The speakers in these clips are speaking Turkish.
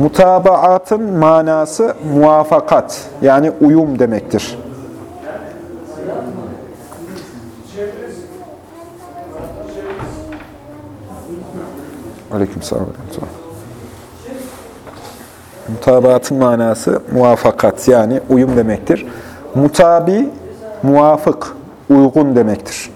Mutabaatın manası muvafakat yani uyum demektir. Aleykümselam. Mutabaatın manası muvafakat yani uyum demektir. Mutabi, muvafık, uygun demektir.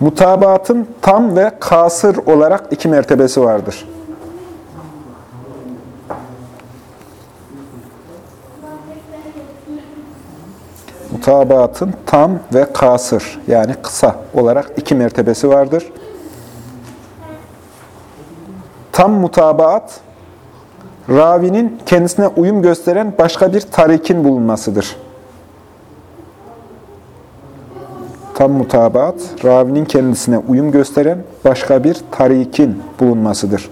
Mutabaatın tam ve kasır olarak iki mertebesi vardır. Mutabaatın tam ve kasır yani kısa olarak iki mertebesi vardır. Tam mutabaat, ravinin kendisine uyum gösteren başka bir tarikin bulunmasıdır. Tam mutabaat, ravinin kendisine uyum gösteren başka bir tarikin bulunmasıdır.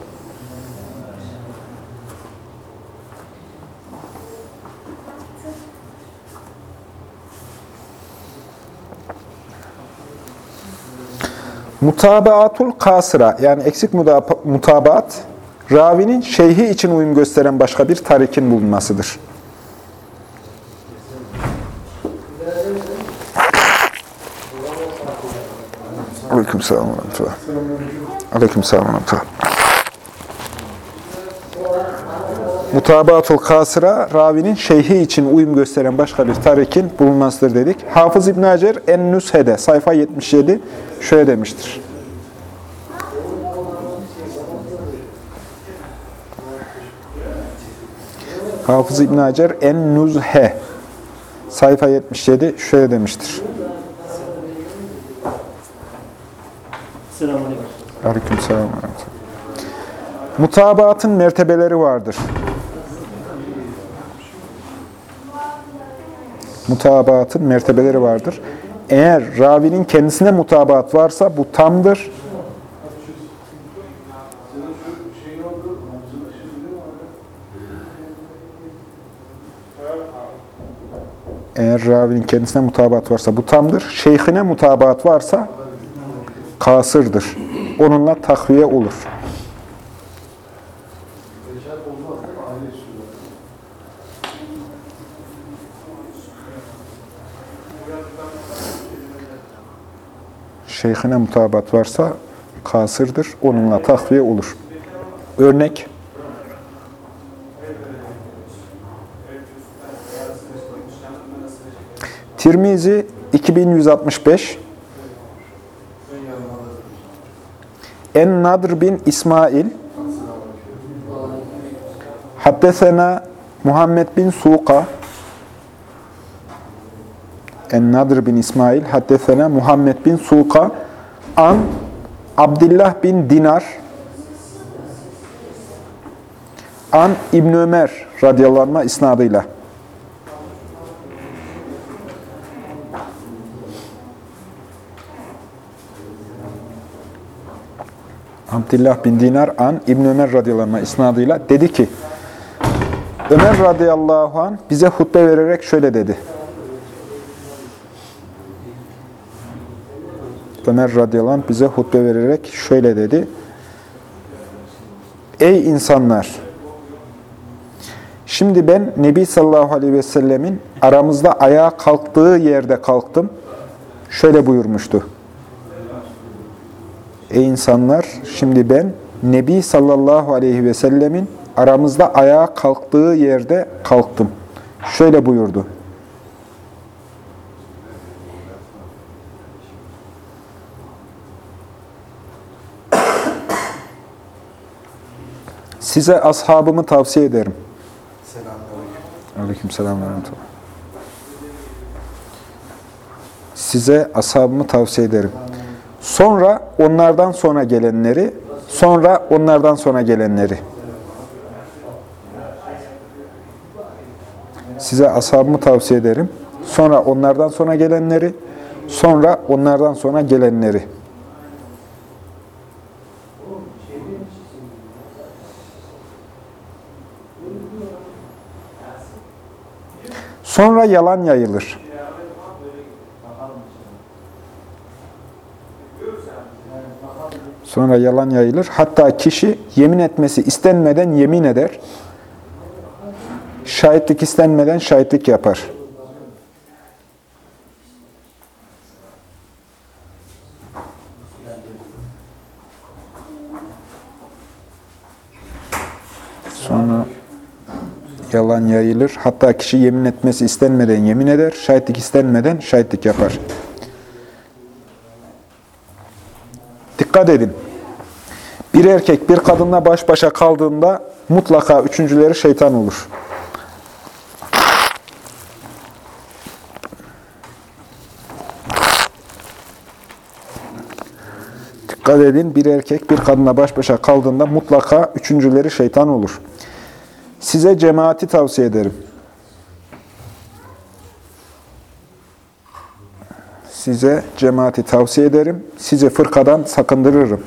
Mutabaatul kasıra yani eksik mutabaat, ravinin şeyhi için uyum gösteren başka bir tarikin bulunmasıdır. Aleyküm selam ve rahmetullah. Aleyküm selam ve rahmetullah. Mutabatul kasıra, ravinin şeyhi için uyum gösteren başka bir tarikin bulunmasıdır dedik. Hafız İbn Hacer En-Nüshe'de, sayfa 77 şöyle demiştir. Hafız İbn Hacer En-Nüzhe, sayfa 77 şöyle demiştir. Selamünaleyküm. Aleykümselam. Mutabaatın mertebeleri vardır. Mutabaatın mertebeleri vardır. Eğer ravinin kendisine mutabaat varsa bu tamdır. Eğer ravinin kendisine mutabaat varsa bu tamdır. Şeyhine mutabaat varsa kasırdır. Onunla takviye olur. Şeyhine mutabat varsa kasırdır. Onunla takviye olur. Örnek Tirmizi 2165 En-Nadr bin İsmail Haddesena Muhammed bin Suqa En-Nadr bin İsmail Haddesena Muhammed bin Suqa An Abdullah bin Dinar An İbn Ömer radıyallahu anh isnadıyla Abdullah bin Dinar an İbn Ömer radıyallahu anh isnadıyla dedi ki Ömer radıyallahu anh bize hutbe vererek şöyle dedi. Ömer radıyallahu anh bize hutbe vererek şöyle dedi. Ey insanlar! Şimdi ben Nebi sallallahu aleyhi ve sellemin aramızda ayağa kalktığı yerde kalktım. Şöyle buyurmuştu. Ey insanlar! Şimdi ben Nebi sallallahu aleyhi ve sellemin aramızda ayağa kalktığı yerde kalktım. Şöyle buyurdu. Size ashabımı tavsiye ederim. Aleyküm selam ve rahmetullah. Size ashabımı tavsiye ederim. Sonra onlardan sonra gelenleri, sonra onlardan sonra gelenleri. Size ashabımı tavsiye ederim. Sonra onlardan sonra gelenleri, sonra onlardan sonra gelenleri. Sonra yalan yayılır. Sonra yalan yayılır. Hatta kişi yemin etmesi istenmeden yemin eder. Şahitlik istenmeden şahitlik yapar. Sonra yalan yayılır. Hatta kişi yemin etmesi istenmeden yemin eder. Şahitlik istenmeden şahitlik yapar. Dikkat edin. Bir erkek bir kadınla baş başa kaldığında mutlaka üçüncüleri şeytan olur. Dikkat edin, bir erkek bir kadınla baş başa kaldığında mutlaka üçüncüleri şeytan olur. Size cemaati tavsiye ederim. Size cemaati tavsiye ederim. Size fırkadan sakındırırım.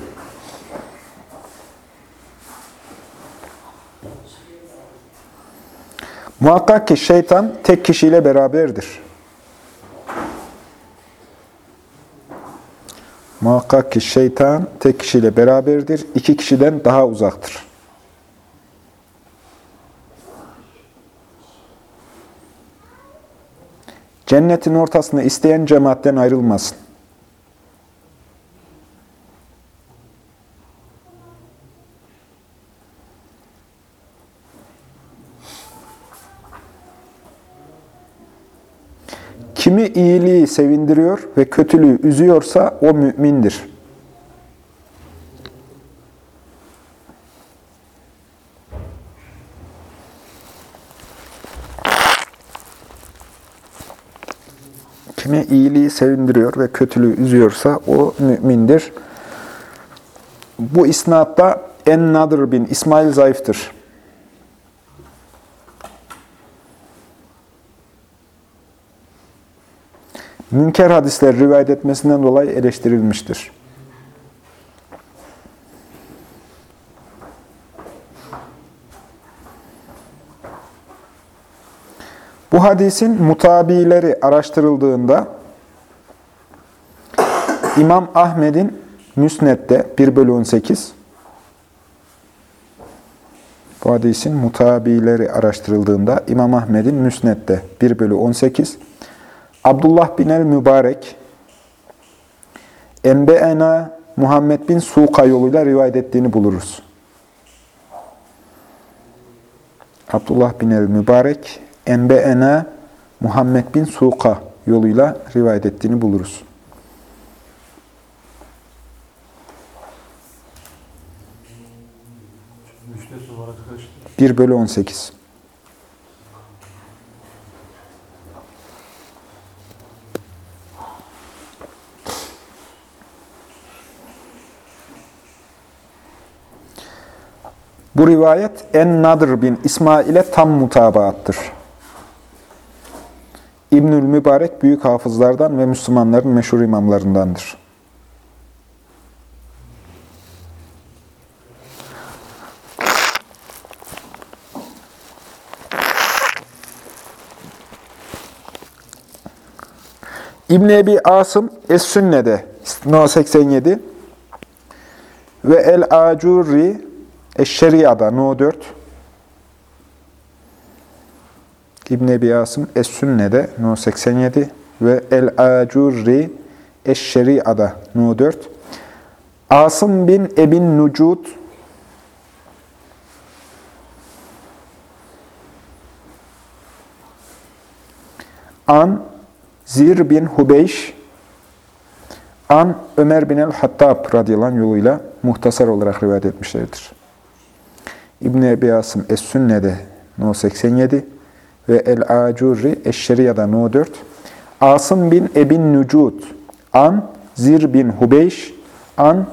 Muhakkak ki şeytan tek kişiyle beraberdir. Muhakkak ki şeytan tek kişiyle beraberdir, iki kişiden daha uzaktır. Cennetin ortasında isteyen cemaatten ayrılmasın. Kimi iyiliği sevindiriyor ve kötülüğü üzüyorsa o mümindir. Kimi iyiliği sevindiriyor ve kötülüğü üzüyorsa o mümindir. Bu isnatta En-Nadir bin İsmail zayıftır. Münker hadisler rivayet etmesinden dolayı eleştirilmiştir. Bu hadisin mutabileri araştırıldığında İmam Ahmed'in Müsned'de 1 bölü 18 bu hadisin mutabileri araştırıldığında İmam Ahmed'in Müsned'de 1 bölü 18 Abdullah bin el-Mübarek Enbe'ena Muhammed bin Suka yoluyla rivayet ettiğini buluruz. Abdullah bin el-Mübarek Enbe'ena Muhammed bin Suka yoluyla rivayet ettiğini buluruz. Müşteri olarak kaçtı? 1 Bu rivayet En-Nadir bin İsmail'e tam mutabaattır. İbnül Mübarek büyük hafızlardan ve Müslümanların meşhur imamlarındandır. İbn Ebi Asım Es-Sünne'de No 87 ve El-Acurri Eş-Şeria'da No 4 İbn Ebi Asım Es-Sünne'de No 87 ve El-Acurri Eş-Şeria'da No 4 Asım bin Ebin Nucud An Zir bin Hubeyş An Ömer bin el-Hattab radıyallahu yoluyla muhtasar olarak rivayet etmişlerdir. İbn-i Ebi Asım Es-Sünne'de No 87 ve El-Acurri Eş-Şeriya'da No 4 Asım bin Ebin Nücud, An Zir bin Hubeyş, An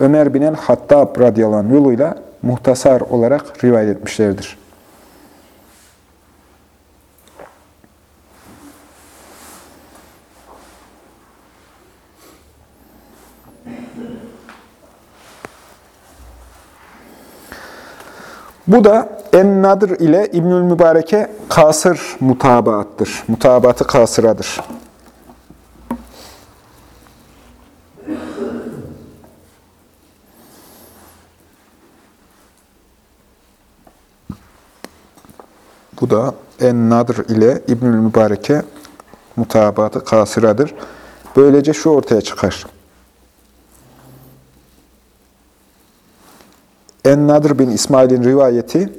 Ömer bin el-Hattab radıyallahu yoluyla muhtasar olarak rivayet etmişlerdir. Bu da En-Nadır ile İbnül Mübarek'e kasır mutabaattır. Mutabatı kasıradır. Bu da En-Nadır ile İbnül Mübarek'e mutabatı kasıradır. Böylece şu ortaya çıkar. En-Nadir bin İsmail'in rivayeti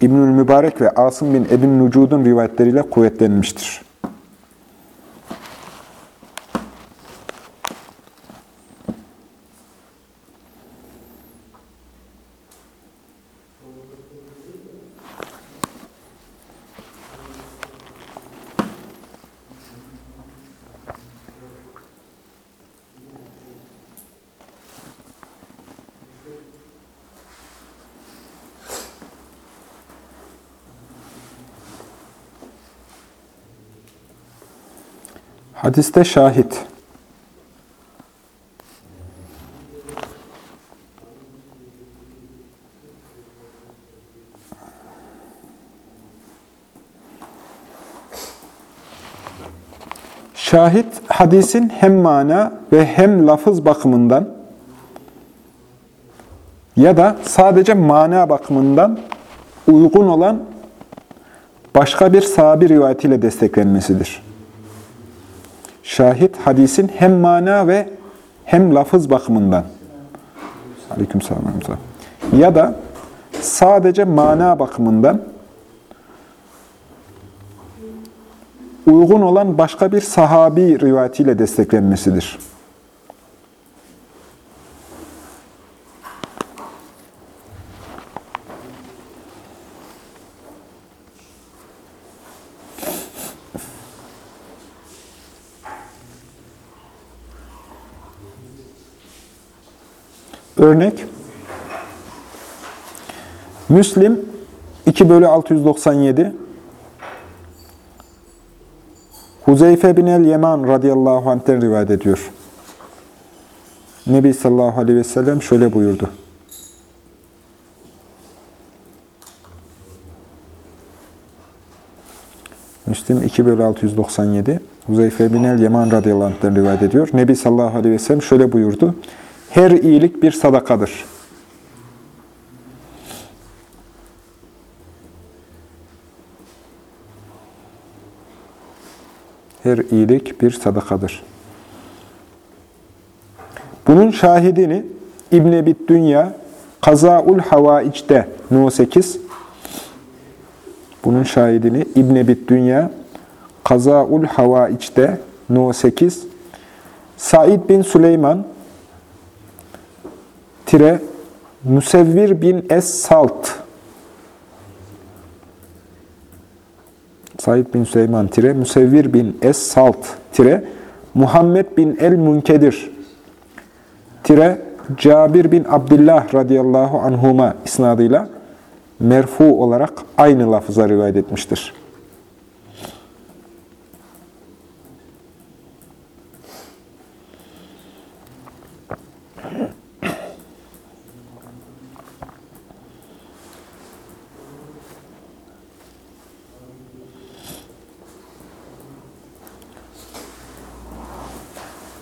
İbnül Mübarek ve Asım bin Ebin Nucud'un rivayetleriyle kuvvetlenmiştir. Hadiste şahit. Şahit, hadisin hem mana ve hem lafız bakımından ya da sadece mana bakımından uygun olan başka bir sahabi rivayetiyle desteklenmesidir. Şahit hadisin hem mana ve hem lafız bakımından. Aleykümselam. Ya da sadece mana bakımından uygun olan başka bir sahabi rivayetiyle desteklenmesidir. Örnek, Müslim 2 bölü 697, Huzeyfe bin el-Yeman radıyallahu anh'ten rivayet ediyor. Nebi sallallahu aleyhi ve sellem şöyle buyurdu. Müslim 2 bölü 697, Huzeyfe bin el-Yeman radıyallahu anh'ten rivayet ediyor. Nebi sallallahu aleyhi ve sellem şöyle buyurdu. Her iyilik bir sadakadır. Her iyilik bir sadakadır. Bunun şahidini İbn Ebi Dünya Kazaul Havaic'te No 8 Bunun şahidini İbn Ebi Dünya Kazaul Havaic'te No 8 Said bin Süleyman tire Müsevvir bin Es-Salt Said bin Süleyman tire Müsevvir bin Es-Salt tire Muhammed bin El-Münkedir tire Cabir bin Abdullah radıyallahu anhuma isnadıyla merfu olarak aynı lafıza rivayet etmiştir.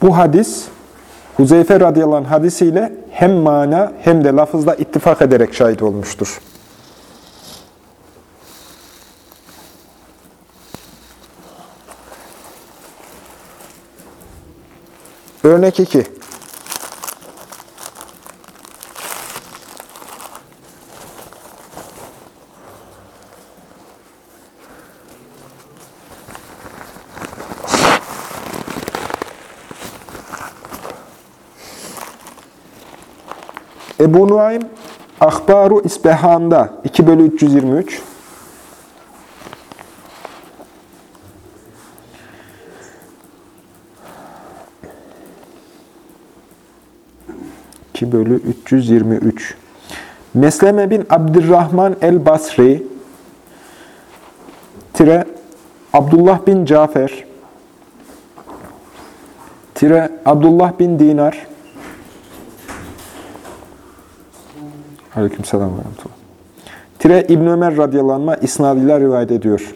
Bu hadis Huzeyfe radıyallahu anh hadisiyle hem mana hem de lafızda ittifak ederek şahit olmuştur. Örnek 2. Ebu Nuaym Ahbaru İsbehan'da 2 bölü 323 2 bölü 323 Mesleme bin Abdurrahman el-Basri tire Abdullah bin Cafer tire Abdullah bin Dinar Aleykümselam ve rahmetullah. Tire İbn Ömer radıyallahu anh isnadıyla rivayet ediyor.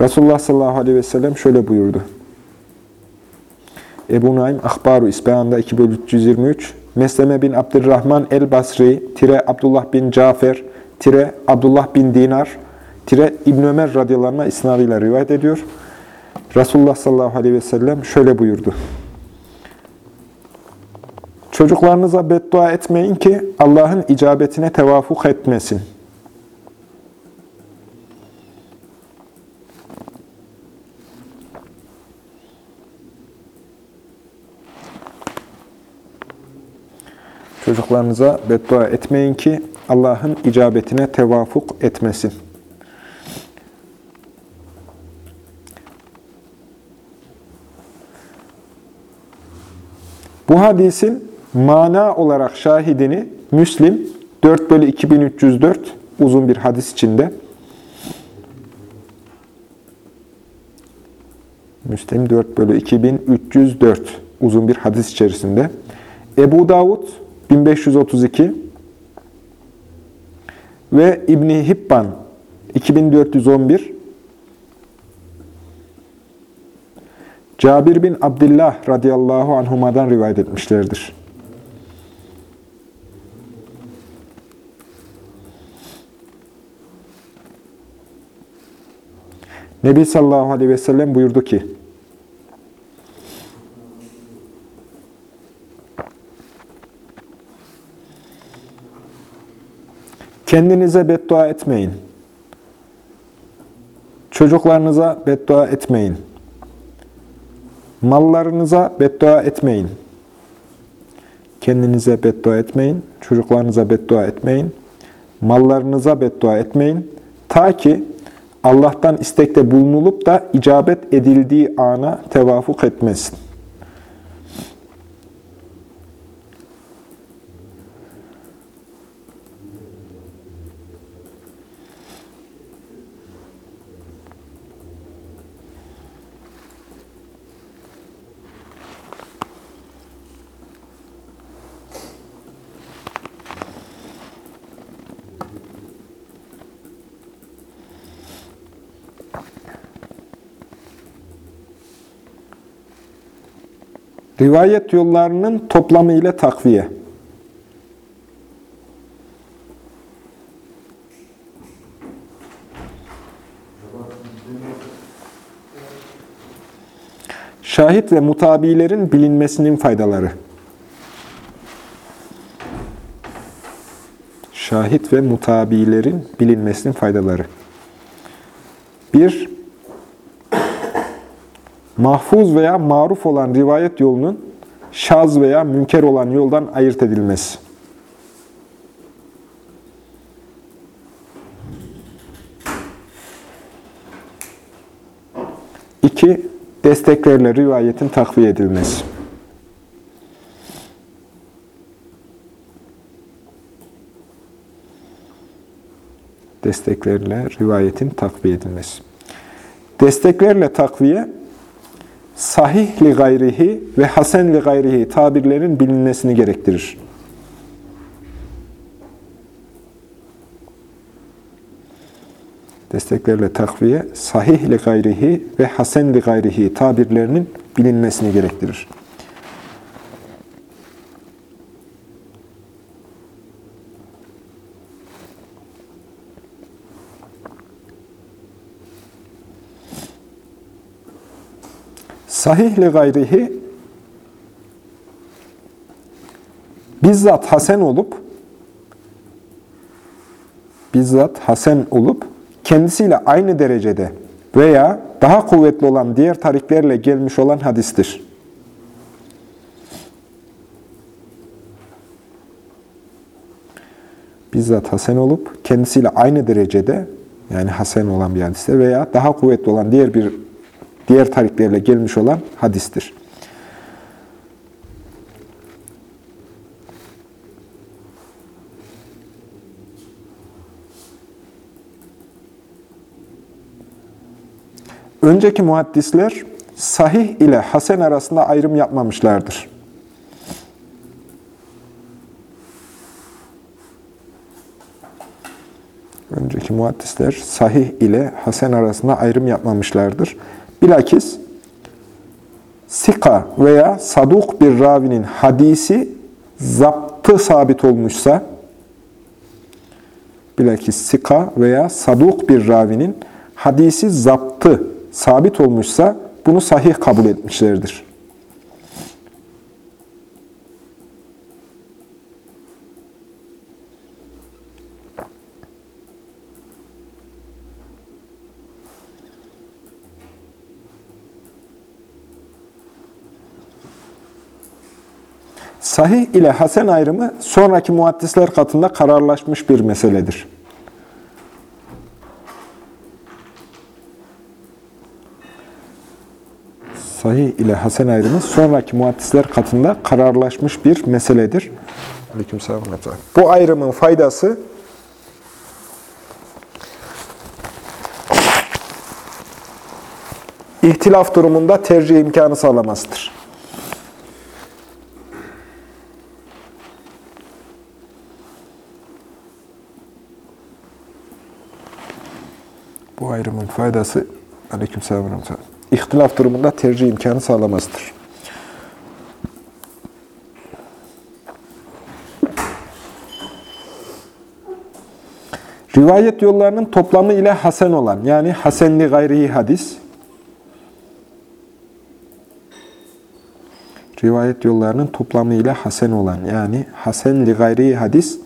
Resulullah sallallahu aleyhi ve sellem şöyle buyurdu. Ebu Naim Akbaru İsbehan'da 2 bölü 323 Mesleme bin Abdurrahman el-Basri tire Abdullah bin Cafer tire Abdullah bin Dinar tire İbn Ömer radıyallahu anh isnadıyla rivayet ediyor. Resulullah sallallahu aleyhi ve sellem şöyle buyurdu. Çocuklarınıza beddua etmeyin ki Allah'ın icabetine tevafuk etmesin. Çocuklarınıza beddua etmeyin ki Allah'ın icabetine tevafuk etmesin. Bu hadisin mana olarak şahidini Müslim 4 bölü 2304 uzun bir hadis içinde. Müslim 4 bölü 2304 uzun bir hadis içerisinde. Ebu Davud 1532 ve İbni Hibban 2411 Cabir bin Abdullah radıyallahu anhuma'dan rivayet etmişlerdir. Nebi sallallahu aleyhi ve sellem buyurdu ki, Kendinize beddua etmeyin. Çocuklarınıza beddua etmeyin. Mallarınıza beddua etmeyin. Kendinize beddua etmeyin. Çocuklarınıza beddua etmeyin. Mallarınıza beddua etmeyin. Ta ki Allah'tan istekte bulunulup da icabet edildiği ana tevafuk etmesin. Rivayet yollarının toplamı ile takviye. Şahit ve mutabilerin bilinmesinin faydaları. Şahit ve mutabilerin bilinmesinin faydaları. 1 mahfuz veya maruf olan rivayet yolunun şaz veya münker olan yoldan ayırt edilmesi. İki, desteklerle rivayetin takviye edilmesi. Desteklerle rivayetin takviye edilmesi. Desteklerle takviye, sahih li gayrihi ve hasen li gayrihi tabirlerin bilinmesini gerektirir. Desteklerle takviye, sahih li gayrihi ve hasen li gayrihi tabirlerinin bilinmesini gerektirir. Sahih li gayrihi bizzat hasen olup bizzat hasen olup kendisiyle aynı derecede veya daha kuvvetli olan diğer tariklerle gelmiş olan hadistir. Bizzat hasen olup kendisiyle aynı derecede yani hasen olan bir hadiste veya daha kuvvetli olan diğer bir diğer tariklerle gelmiş olan hadistir. Önceki muhaddisler sahih ile hasen arasında ayrım yapmamışlardır. Önceki muhaddisler sahih ile hasen arasında ayrım yapmamışlardır. Bilakis sika veya saduk bir ravinin hadisi zaptı sabit olmuşsa, bilakis sika veya saduk bir ravinin hadisi zaptı sabit olmuşsa bunu sahih kabul etmişlerdir. Sahih ile hasen ayrımı sonraki muhaddisler katında kararlaşmış bir meseledir. Sahih ile hasen ayrımı sonraki muhaddisler katında kararlaşmış bir meseledir. Aleykümselam. Bu ayrımın faydası ihtilaf durumunda tercih imkanı sağlamasıdır. Bu ayrımın faydası aleykümselam. İhtilaf durumunda tercih imkanı sağlamasıdır. Rivayet yollarının toplamı ile hasen olan, yani hasenli gayrihi hadis, rivayet yollarının toplamı ile hasen olan, yani hasenli gayrihi hadis,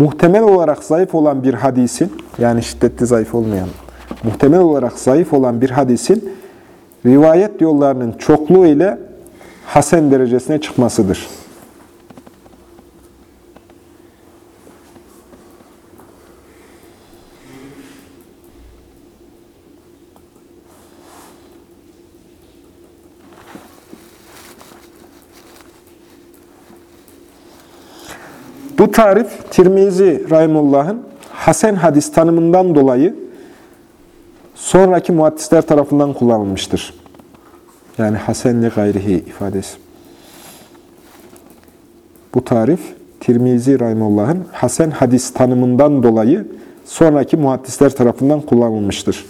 muhtemel olarak zayıf olan bir hadisin, yani şiddetli zayıf olmayan, muhtemel olarak zayıf olan bir hadisin rivayet yollarının çokluğu ile hasen derecesine çıkmasıdır. Bu tarif Tirmizi Rahimullah'ın Hasen hadis tanımından dolayı sonraki muhaddisler tarafından kullanılmıştır. Yani Hasenli gayrihi ifadesi. Bu tarif Tirmizi Rahimullah'ın Hasen hadis tanımından dolayı sonraki muhaddisler tarafından kullanılmıştır.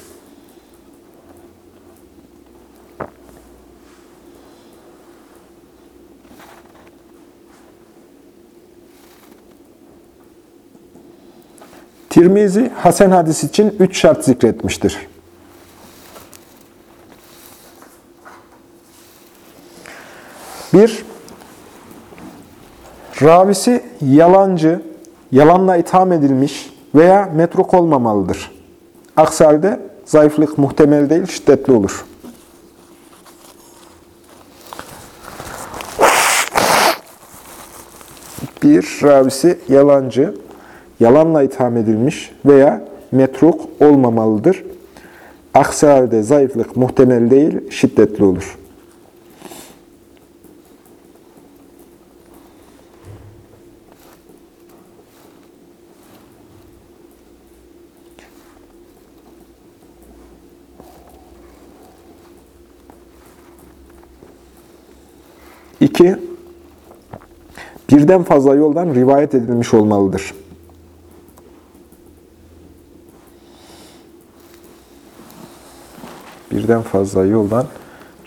Tirmizi Hasan hadis için üç şart zikretmiştir. Bir, ravisi yalancı, yalanla itham edilmiş veya metruk olmamalıdır. Aksi halde zayıflık muhtemel değil, şiddetli olur. Bir, ravisi yalancı, yalanla itham edilmiş veya metruk olmamalıdır. Aksi halde zayıflık muhtemel değil, şiddetli olur. İki, birden fazla yoldan rivayet edilmiş olmalıdır. Birden fazla yoldan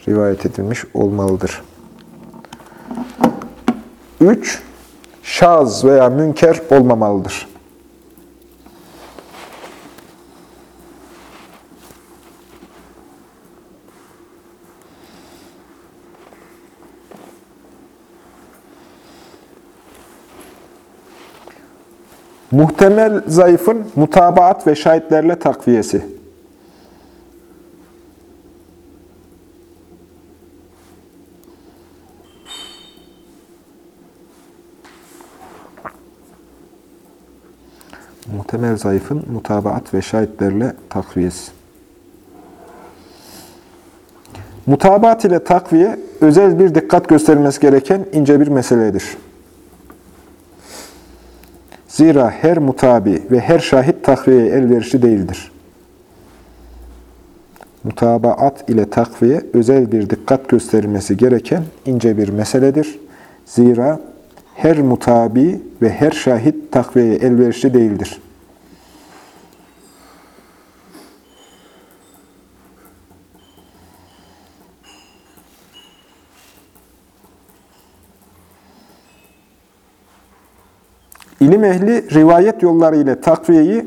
rivayet edilmiş olmalıdır. 3. Şaz veya münker olmamalıdır. Muhtemel zayıfın mutabaat ve şahitlerle takviyesi. Muhtemel zayıfın mutabaat ve şahitlerle takviyesi. Mutabaat ile takviye özel bir dikkat gösterilmesi gereken ince bir meseledir. Zira her mutabi ve her şahit takviyeye elverişli değildir. Mutabaat ile takviye özel bir dikkat gösterilmesi gereken ince bir meseledir. Zira her mutabi ve her şahit takviyeye elverişli değildir. İlim ehli rivayet yolları ile takviyeyi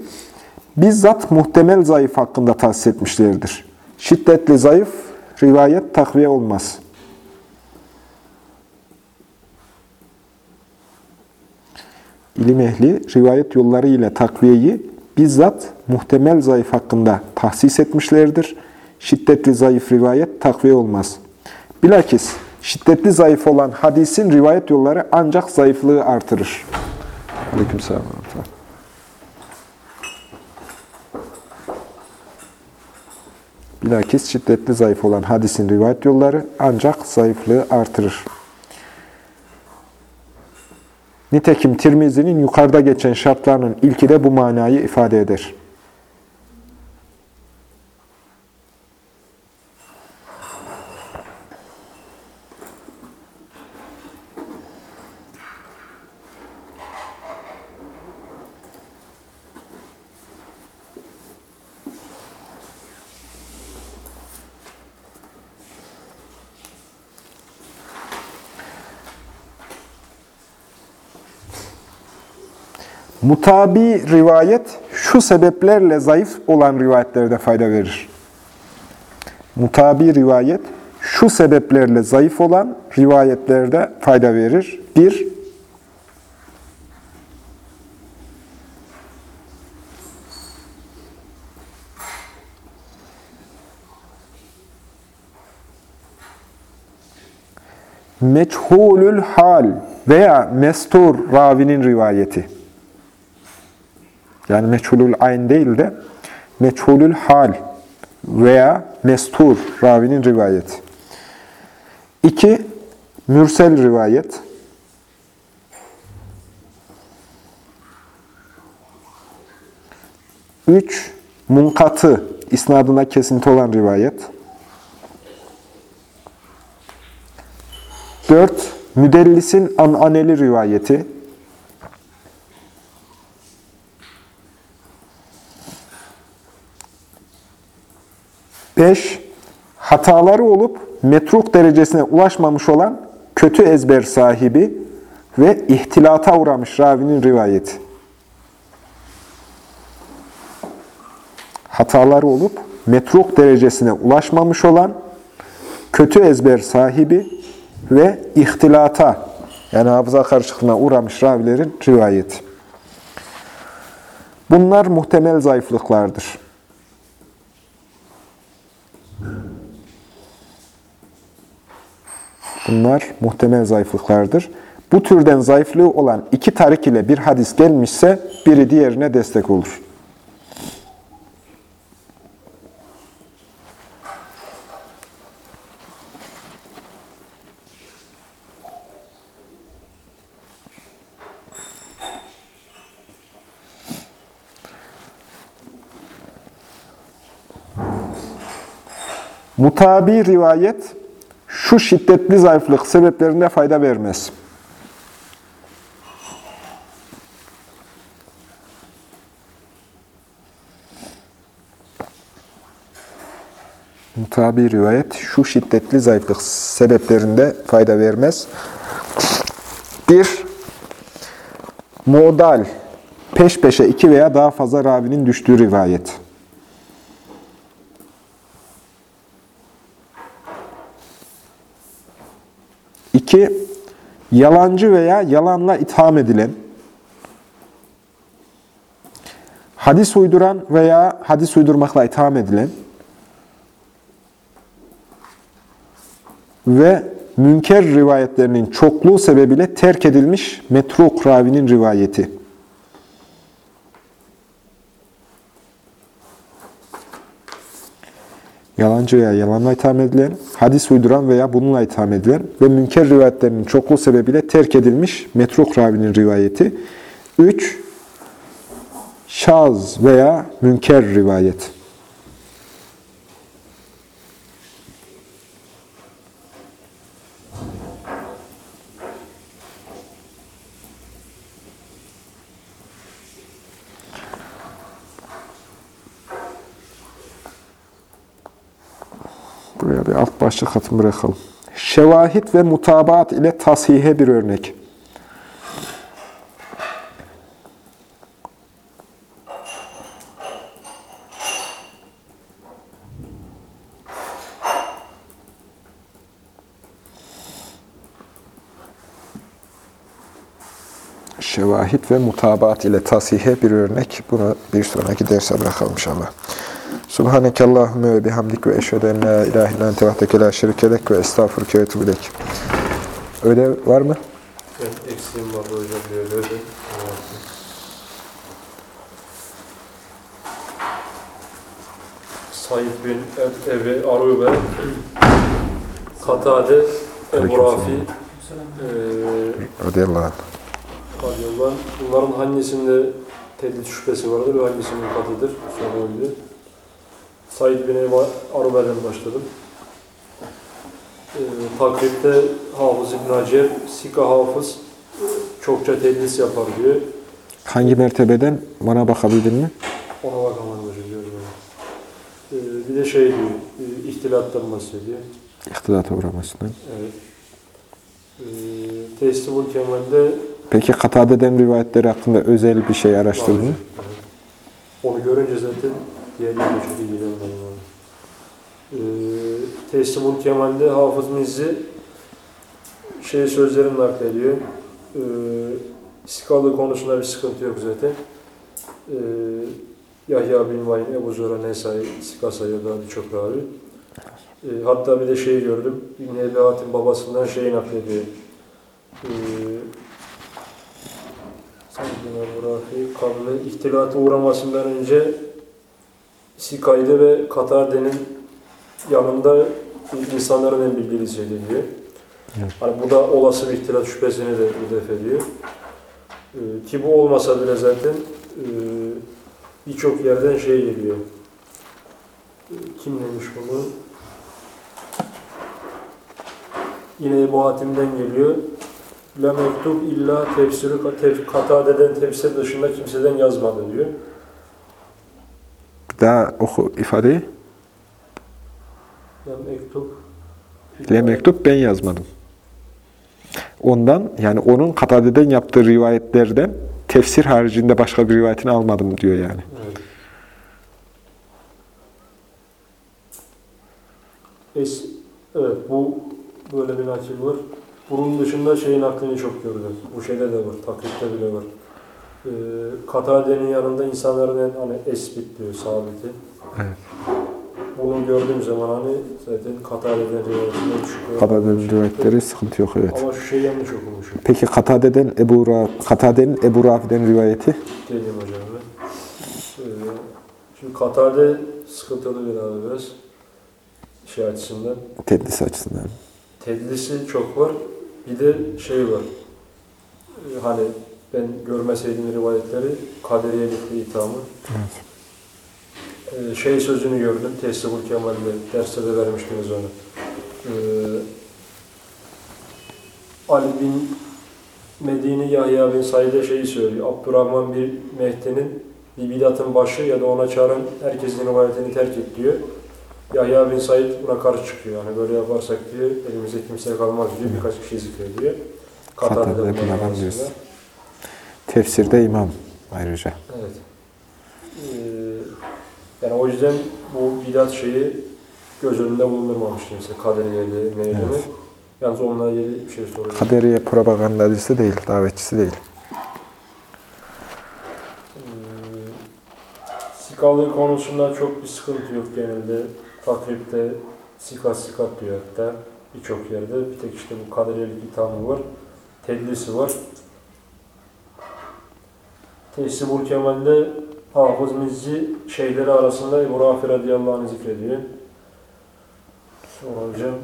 bizzat muhtemel zayıf hakkında tahsis etmişlerdir. Şiddetli zayıf rivayet takviye olmaz. İlim ehli rivayet yolları ile takviyeyi bizzat muhtemel zayıf hakkında tahsis etmişlerdir. Şiddetli zayıf rivayet takviye olmaz. Bilakis şiddetli zayıf olan hadisin rivayet yolları ancak zayıflığı artırır. Aleykümselam. Bilakis şiddetli zayıf olan hadisin rivayet yolları ancak zayıflığı artırır. Nitekim Tirmizi'nin yukarıda geçen şartlarının ilki de bu manayı ifade eder. Mutabi rivayet şu sebeplerle zayıf olan rivayetlerde fayda verir. Mutabi rivayet şu sebeplerle zayıf olan rivayetlerde fayda verir. Bir, meçhulül hal veya mestur ravinin rivayeti. Yani meçhulül ayn değil de meçhulül hal veya mestur ravinin rivayeti. İki, mürsel rivayet. Üç, munkatı, isnadına kesinti olan rivayet. Dört, müdellisin ananeli rivayeti. 5. Hataları olup metruk derecesine ulaşmamış olan kötü ezber sahibi ve ihtilata uğramış ravinin rivayeti. Hataları olup metruk derecesine ulaşmamış olan kötü ezber sahibi ve ihtilata yani hafıza karışıklığına uğramış ravilerin rivayeti. Bunlar muhtemel zayıflıklardır. Bunlar muhtemel zayıflıklardır. Bu türden zayıflığı olan iki tarik ile bir hadis gelmişse biri diğerine destek olur. Mutabi rivayet şu şiddetli zayıflık sebeplerinde fayda vermez. Mutabi rivayet şu şiddetli zayıflık sebeplerinde fayda vermez. Bir, modal, peş peşe iki veya daha fazla ravinin düştüğü rivayet. 2. Yalancı veya yalanla itham edilen, hadis uyduran veya hadis uydurmakla itham edilen ve münker rivayetlerinin çokluğu sebebiyle terk edilmiş metruk ravinin rivayeti. Yalancı veya yalanla itham edilen, hadis uyduran veya bununla itham edilen ve münker rivayetlerinin çokluğu sebebiyle terk edilmiş metruk ravinin rivayeti. 3. Şaz veya münker rivayet. Buraya bir alt başlık bırakalım. Şevahit ve mutabaat ile tasihe bir örnek. Şevahit ve mutabaat ile tasihe bir örnek. Bunu bir sonraki derse bırakalım inşallah. Subhaneke Allahümme ve bihamdik ve eşhedü en la ilahe illan tevahdeke la şerikelek ve estağfurke ve etubülek. Öyle var mı? Ben eksiğim var hocam diyor öyle. Said bin Ebi Arube, Katade, Ebu Rafi, eee Radıyallahu anh. Radıyallahu anh. Bunların hangisinde tedlis şüphesi vardır ve hangisinin katıdır? Öldü. Said bin Ebi Arube'den başladım. Eee takribde Hafız İbn Hacer, Sika Hafız çokça tedlis yapar diyor. Hangi mertebeden bana bakabildin mi? Ona bakamadım hocam. Ee, bir de şey diyor, e, ihtilattan bahsediyor. İhtilata uğramasından. Evet. Ee, Teslimul Kemal'de Peki Katade'den rivayetleri hakkında özel bir şey araştırdın mı? Evet. Onu görünce zaten diğerlerine çok benim ona. Ee, Teslimul Kemal'de Hafız Mizzi şey sözlerini naklediyor. Ee, istikalı konusunda bir sıkıntı yok zaten. Ee, Yahya bin Vayn, Ebu Zura, Nesai, Sika sayıyor daha birçok ravi. Ee, hatta bir de şey gördüm, İbn-i Ebi Hatim babasından şey naklediyor. Ee, Rafi kabli ihtilata uğramasından önce Sikay'da ve Katade'nin yanında insanların en bilgilisiydi diyor. Evet. Hani bu da olası bir ihtilat şüphesini de def ediyor. Ee, ki bu olmasa bile zaten e, birçok yerden şey geliyor. Ee, kim demiş bunu? Yine Ebu Hatim'den geliyor. La mektub illa tefsiri tef, Katade'den tefsir dışında kimseden yazmadı diyor. Daha oku ifadeyi. La mektup Le mektup ben yazmadım. Ondan yani onun Katade'den yaptığı rivayetlerden tefsir haricinde başka bir rivayetini almadım diyor yani. Evet. Es, evet bu böyle bir nakil var. Bunun dışında şeyin aklını çok gördüm. Bu şeyde de var, taklitte bile var. Ee, Katade'nin yanında insanların en hani esbit diyor, sabiti. Evet. Bunu gördüğüm zaman hani zaten Katade'den rivayetine çıkıyor. Katade'nin rivayetleri sıkıntı yok evet. Ama şu şeyi yanlış okumuşum. Peki Katade'den Ebu Ra Katade'nin Ebu Rafi'den rivayeti Geleyim hocam ben. Ee, şimdi Katade sıkıntılı bir abi biraz. Şey açısından. tedlis açısından. Tedlisi çok var. Bir de şey var. Ee, Hani ben görmeseydim rivayetleri kaderiyelikli ithamı. Evet. Ee, şey sözünü gördüm. Teslimul Kemal'de derste de vermiştiniz onu. Ee, Ali bin Medini Yahya bin Said'e şeyi söylüyor. Abdurrahman bir Mehdi'nin bir bidatın başı ya da ona çağıran herkesin rivayetini terk et diyor. Yahya bin Said buna karşı çıkıyor. Hani böyle yaparsak diyor elimizde kimse kalmaz diyor. Birkaç kişi zikrediyor. Bunların bunlardan arasında. Tefsirde imam ayrıca. Evet. Ee, yani o yüzden bu bidat şeyi göz önünde bulundurmamış kimse. Kaderiyeli, meylemi. Evet. Yalnız onunla ilgili bir şey soracağım. Kaderiye propagandacısı değil, davetçisi değil. Ee, Sikalı konusunda çok bir sıkıntı yok genelde. Takripte sikat sikat diyor hatta birçok yerde. Bir tek işte bu kaderiyelik ithamı var. Tedlisi var. Teslimul Kemal'de Hafız Mizzi şeyleri arasında Ebu Rafi radıyallahu anh'ı zikrediyor. Sonra hocam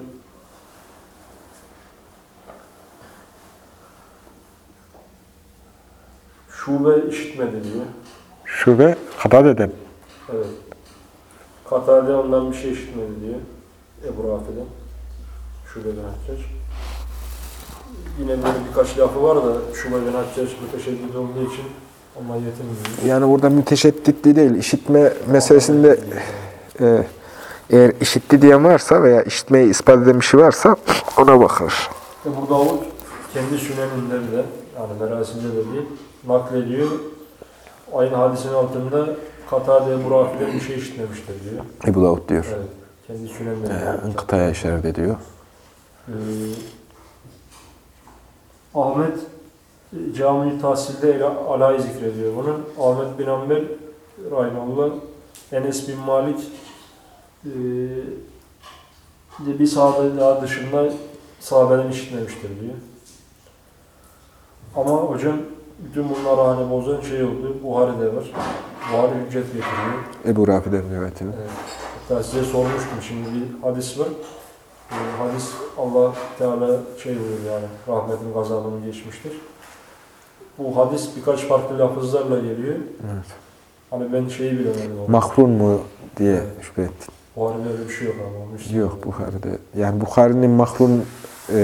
Şube işitmedi diyor. Şube Katade'den. Evet. Katade ondan bir şey işitmedi diyor. Ebu Rafi'den. Şubeden Haccac. Yine böyle birkaç lafı var da Şubeden Haccac müteşeddit olduğu için ama yetinmiyor. Yani burada müteşedditli değil, işitme meselesinde e, eğer işitti diyen varsa veya işitmeyi ispat eden bir şey varsa ona bakar. Ebu Davud kendi süneninde bile, yani merasimde de değil, naklediyor. Aynı hadisin altında Katade Ebu Rafi'den bir şey işitmemiştir diyor. Ebu Davud diyor. Evet. Kendi süneninde. Ee, Inkıtaya işaret ediyor. Ee, Ahmet cami tahsilde ele- alayı zikrediyor bunun. Ahmet bin Ambel Rahimullah Enes bin Malik e, bir sahabe daha dışında sahabeden işitmemiştir diyor. Ama hocam bütün bunları hani bozan şey oldu. Buhari'de var. Buhari hüccet getiriyor. Ebu Rafi'den rivayetini. Evet. Hatta size sormuştum şimdi bir hadis var. Ee, hadis Allah Teala şey buyuruyor yani rahmetin gazabını geçmiştir. Bu hadis birkaç farklı lafızlarla geliyor. Evet. Hani ben şeyi bilemedim. Mahrun mu diye Evet. şüphe ettim. Buhari'de öyle bir şey yok ama. Müslim Yok Bukhari'de. Yani Bukhari'nin mahrun e,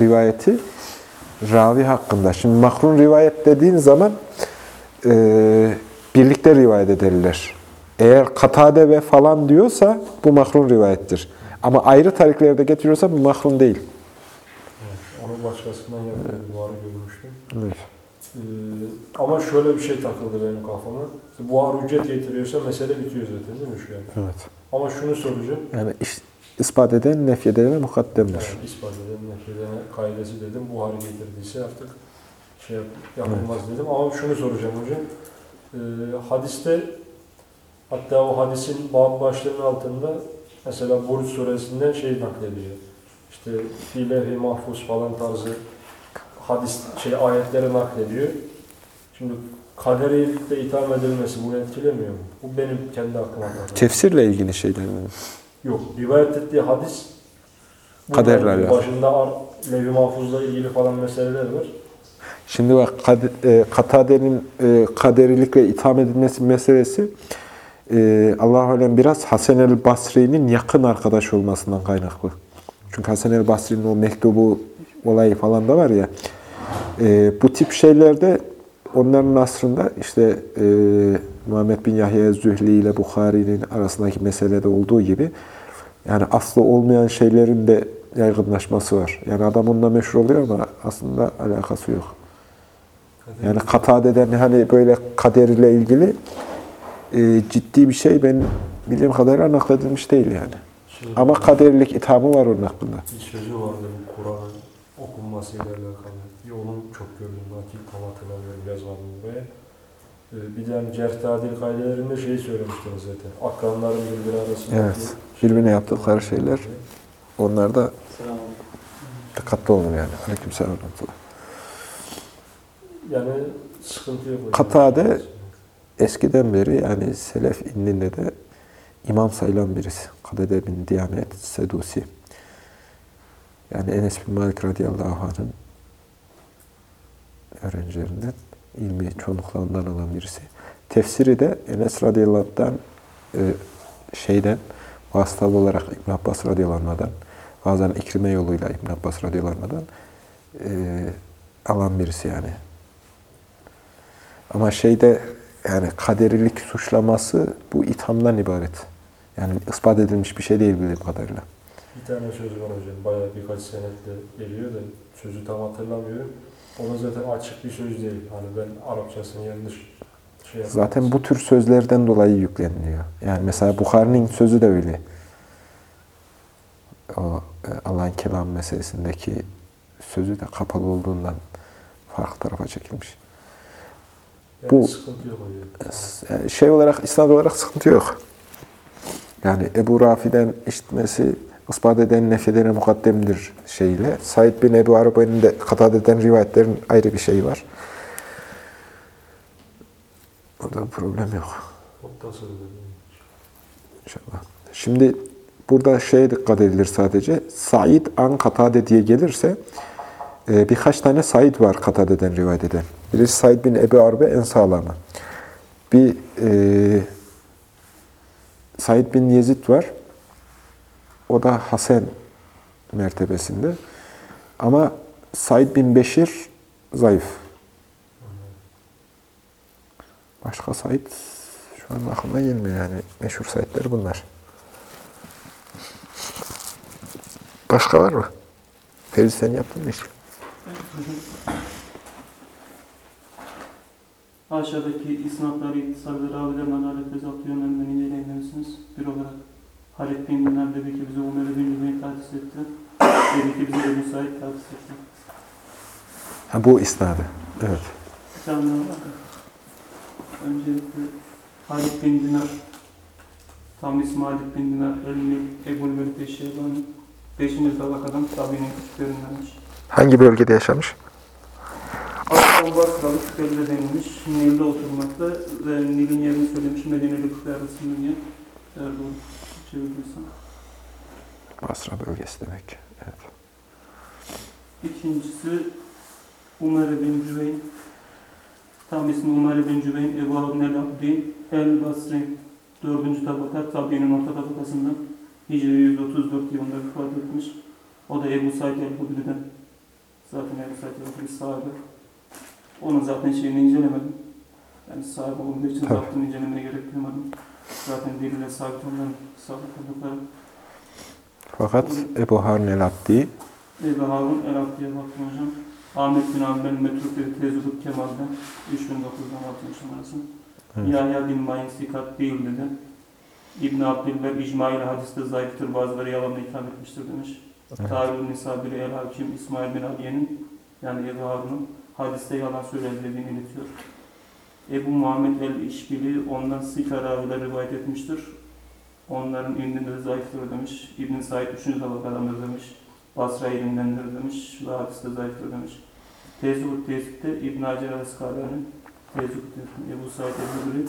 rivayeti ravi hakkında. Şimdi mahrun rivayet dediğin zaman e, birlikte rivayet ederler. Eğer katade ve falan diyorsa bu mahrun rivayettir. Ama ayrı tariklerde getiriyorsa bu mahrun değil. Evet, Onu başkasından yapıyor. Buhari görmüştüm. Evet. Ee, ama şöyle bir şey takıldı benim kafama. Buhari hüccet getiriyorsa mesele bitiyor zaten değil mi şu an? Evet. Ama şunu soracağım. Yani iş, ispat eden nefyedene mukaddemdir. Yani ispat eden nefredene kaidesi dedim. Buhari getirdiyse artık şey yap- yapılmaz dedim. Ama şunu soracağım hocam. Ee, hadiste hatta o hadisin bab başlığının altında mesela Buruç suresinden şey naklediyor. İşte filehi mahfuz falan tarzı hadis şey ayetleri naklediyor. Şimdi kaderilikte itham edilmesi bunu etkilemiyor mu? Bu benim kendi aklıma. Tefsirle ilgili şeyler mi? Yok. Rivayet ettiği hadis Kaderle bununla ilgili, alakalı. Başında Levi Mahfuz'la ilgili falan meseleler var. Şimdi bak kad- e, Katade'nin e, kaderilikle itham edilmesi meselesi e, Allah alem biraz Hasan el Basri'nin yakın arkadaş olmasından kaynaklı. Çünkü Hasan el Basri'nin o mektubu olayı falan da var ya. e, bu tip şeylerde onların asrında işte e, Muhammed bin Yahya Zühli ile Bukhari'nin arasındaki meselede olduğu gibi yani aslı olmayan şeylerin de yaygınlaşması var. Yani adam onunla meşhur oluyor ama aslında alakası yok. Yani Katade'den hani böyle kaderiyle ilgili e, ciddi bir şey ben bildiğim kadarıyla nakledilmiş değil yani. Şimdi Ama kaderlik ithamı var onun hakkında. bir sözü vardı bu Kur'an'ın okunmasıyla alakalı. Bir onun çok gördüm. Belki tam hatırlamıyorum yazmadım buraya. Ee, bir de hani cerh tadil kaidelerinde şeyi söylemiştiniz zaten. Akranların birbiri arasındaki... Evet. Birbirine yaptıkları şeyler. Onlar da dikkatli olun yani. Ve rahmetullah. Yani sıkıntı yok. Katade- Eskiden beri yani Selef indinde de imam sayılan birisi. Kadede bin Diyanet Sedusi. Yani Enes bin Malik radıyallahu anh'ın öğrencilerinden, ilmi çoğunluklarından alan birisi. Tefsiri de Enes radıyallahu anh'dan e, şeyden vasıtalı olarak İbn Abbas radıyallahu anh'dan bazen ikrime yoluyla İbn Abbas radıyallahu anh'dan e, alan birisi yani. Ama şeyde yani kaderilik suçlaması bu ithamdan ibaret. Yani ispat edilmiş bir şey değil bildiğim kadarıyla. Bir tane söz var hocam. Bayağı birkaç senetle geliyor da sözü tam hatırlamıyorum. Ona zaten açık bir söz değil. Hani ben Arapçasını yanlış şey. Zaten bu tür sözlerden dolayı yükleniliyor. Yani mesela Bukhari'nin sözü de öyle. O e, Allah'ın kelam meselesindeki sözü de kapalı olduğundan farklı tarafa çekilmiş. yani bu- sıkıntı yok hocam. Yani şey olarak, isnad olarak sıkıntı yok. Yani Ebu Rafi'den işitmesi, ispat eden nefedene mukaddemdir şeyle. Said bin Ebu Arabe'nin de Katade'den rivayetlerin ayrı bir şeyi var. Orada problem yok. İnşallah. Şimdi burada şeye dikkat edilir sadece. Said an Katade diye gelirse e, birkaç tane Said var Katade'den rivayet eden. Birisi Said bin Ebu Arbe en sağlamı. Bir e, Said bin Yezid var. O da Hasan mertebesinde. Ama Said bin Beşir zayıf. Başka Said şu an aklıma gelmiyor yani. Meşhur Saidler bunlar. Başka var mı? Feriz sen yaptın mı hiç? Aşağıdaki isnatları, iktisadi ravilerin adalet ve zaptı yönlerinden inceleyemezsiniz. Halid bin Dinar dedi ki bize Umer bin Cübeyl tahsis etti. Dedi ki bize Ebu Said tahsis etti. Ha, bu isnadı. Evet. Canlı. Öncelikle Halid bin Dinar, tam ismi Halid bin Dinar, Elmi, Ebu'l Velid Eşşeybani, 5. tabakadan tabiinin küçüklerindenmiş. Hangi bölgede yaşamış? Aslan Basralı şüpheli denilmiş. Nil'de oturmakta ve Nil'in yerini söylemiş. Medine ile Kıfı arasında diye. Eğer doğru çevirdiysem. Basra bölgesi demek. Evet. İkincisi Umer bin Cüveyn. Tam ismi Umer bin Cüveyn. Ebu Harun el Abdi. El Basri. Dördüncü tabaka. Tabi'nin orta tabakasında. Hicri 134 yılında vefat etmiş. O da Ebu Said el-Hudri'den. Zaten Ebu Said el-Hudri sahibi. Onun zaten şeyini incelemedim. Yani sahibi olduğu için Tabii. zaptını incelemeye gerek duymadım. Zaten diliyle sabit olan sabit oldukları. Fakat Ebu Harun el-Abdi Ebu Harun el-Abdi'ye baktım hocam. Ahmet bin Ambel Metruk dedi Tezuluk Kemal'den 39'dan 60 numarası. Evet. Yahya bin Mayin Sikat değil dedi. İbn Abdülber İcmail hadiste zayıftır bazıları yalanla itham etmiştir demiş. Evet. Tarih-ül Nisabiri El Hakim İsmail bin Aliye'nin yani Ebu Harun'un hadiste yalan söylediğini iletiyor. Ebu Muhammed el-İşbili ondan Sika raviler rivayet etmiştir. Onların ünlüleri zayıftır demiş. İbn Said 3. tabakadandır demiş. Basra ilimdendir demiş ve hadiste zayıftır demiş. Tezgut Tezgut'te İbn Hacer el-Askalani Tezgut Ebu Said el-Hudri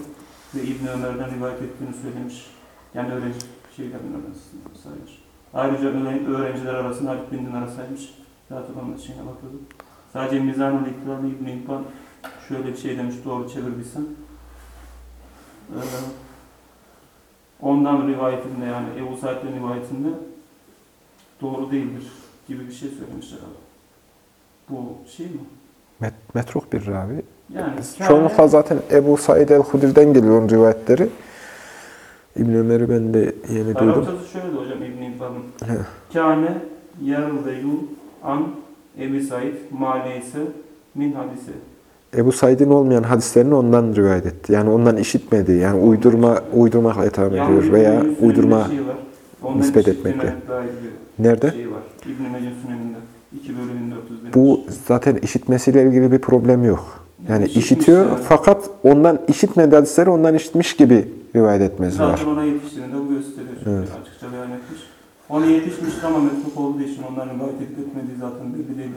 ve İbn Ömer'den rivayet ettiğini söylemiş. Yani öğrenci şeylerden arasında saymış. Ayrıca öğren- öğrenciler arasında Halid bin Dinar'a saymış. Zaten onun şeyine bakıyorduk. Sadece Mizanul İktidar'da İbn İbban şöyle bir şey demiş doğru çevirdiysem. Ee, ondan rivayetinde yani Ebu Said'in rivayetinde doğru değildir gibi bir şey söylemişler abi. Bu şey mi? met- metruk bir ravi. Yani Çoğunlukla zaten Ebu Said el-Hudri'den geliyor onun rivayetleri. İbn Ömer'i ben de yeni duydum. Arapçası şöyle hocam İbn İbban'ın. Kâne yerveyu an Ebi Said maleyse min hadisi. Ebu Said'in olmayan hadislerini ondan rivayet etti. Yani ondan işitmedi. Yani uydurma uydurmakla itham ediyor veya uydurma şey nispet etmekle. nerede? Şey var. İbn-i Mecid Sünen'inde. 2 bölü 1400 demiş. Bu zaten işitmesiyle ilgili bir problem yok. Yani İşitmiş işitiyor yani. fakat ondan işitmediği hadisleri ondan işitmiş gibi rivayet etmesi var. Zaten ona yetiştiğinde bu gösteriyor. Evet. Açıkça beyan etmiş. Ona yetişmiş ama metruk olduğu için onların rivayet etmediği zaten belli değil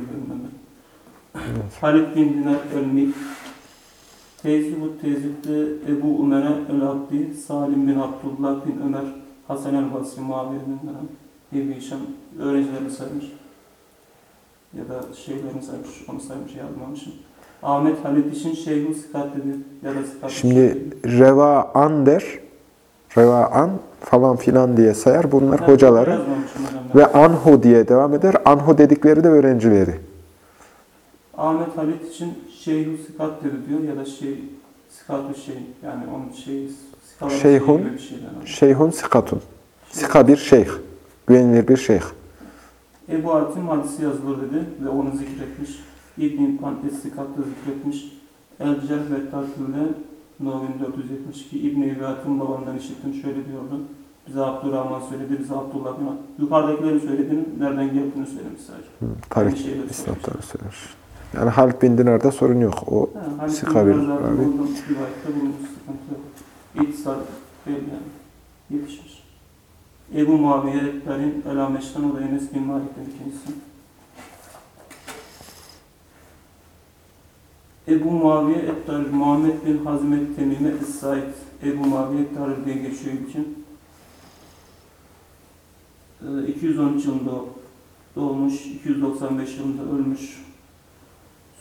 de. Halid bin Dinar el-Mik Teyzi bu teyzikte Ebu Umer'e el-Abdi, Salim bin Abdullah bin Ömer, Hasan el-Basri, Muaviye bin Meram, Ebu Hişam öğrencilerini saymış. Ya da şeylerini saymış, onu saymış yazmamışım. Ahmet Halid için Şeyhü Sikat dedi ya da Sikat Şimdi reva an der, reva an falan filan diye sayar. Bunlar hocaları. Hocam ben. Ve anhu diye devam eder. Anhu dedikleri de öğrencileri. Ahmet Halit için Şeyhü Sikat dedi diyor ya da şey Sikatü şey yani onun şey Şeyhun. gibi bir şeyden alıyor. Şeyhun sikatun. Sika bir şeyh. Güvenilir bir şeyh. Ebu Hatim hadisi yazılır dedi ve onu zikretmiş. İbn-i Pantes Sikat'ta zikretmiş. El-Cerh ve Tatül'de Novin 472 İbn-i Ebi Hatim babandan işittim şöyle diyordu. Bize Abdurrahman söyledi, bize Abdullah Yukarıdakileri söylediğini, nereden geldiğini söylemiş sadece. Hı, Tarih şeyleri İslam'dan söyler. Yani Halid bin Dinar'da sorun yok. O sıkıntı yok. İtisal belli yani. Yetişmiş. Ebu Muaviye Ekber'in Elameş'ten o da Enes bin Malik'ten ikincisi. Ebu Muaviye Ekber, Muhammed bin Hazmet Temime Es-Said, Ebu Muaviye Ekber diye geçiyor için. Ee, 213 yılında doğmuş, 295 yılında ölmüş.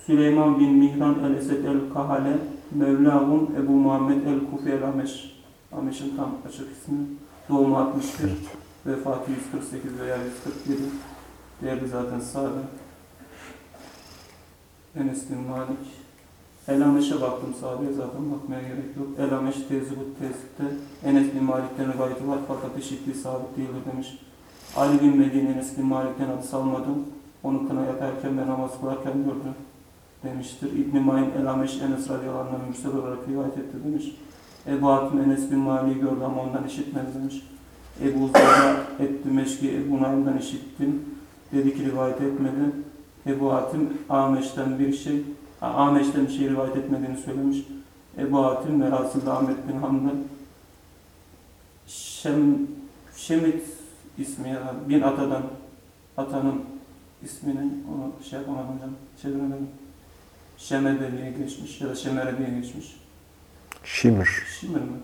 Süleyman bin Mihran el-Esed el-Kahale Mevla'un Ebu Muhammed el-Kufi el-Ameş. Ameş'in tam açık ismi. Doğumu 61. Vefatı 148 veya 147. Değerli zaten sahabe. Enes bin Malik. El-Ameş'e baktım sahabeye zaten bakmaya gerek yok. El-Ameş tezibut tezipte. Enes bin Malik'ten rivayeti var fakat eşitliği sabit değildir demiş. Ali bin Medine Enes bin Malik'ten hadis almadım. Onu kına yaparken ve namaz kılarken gördüm demiştir. İbn-i Mayn El-Ameş Enes radıyallahu mürsel olarak rivayet etti demiş. Ebu Hatim Enes bin Malik'i gördü ama ondan işitmedi demiş. Ebu Zara etti meşki Ebu Naim'den işittim. Dedi ki rivayet etmedi. Ebu Hatim Ahmeş'ten bir şey, Ahmeş'ten bir şey rivayet etmediğini söylemiş. Ebu Hatim ve Rasulü Ahmet bin Hamd'ın Şem, Şemit ismi ya bin atadan atanın ismini şey yapamadım hocam, çeviremedim. Şemede diye geçmiş ya da Şemere diye geçmiş. Şimr. Şimir mi?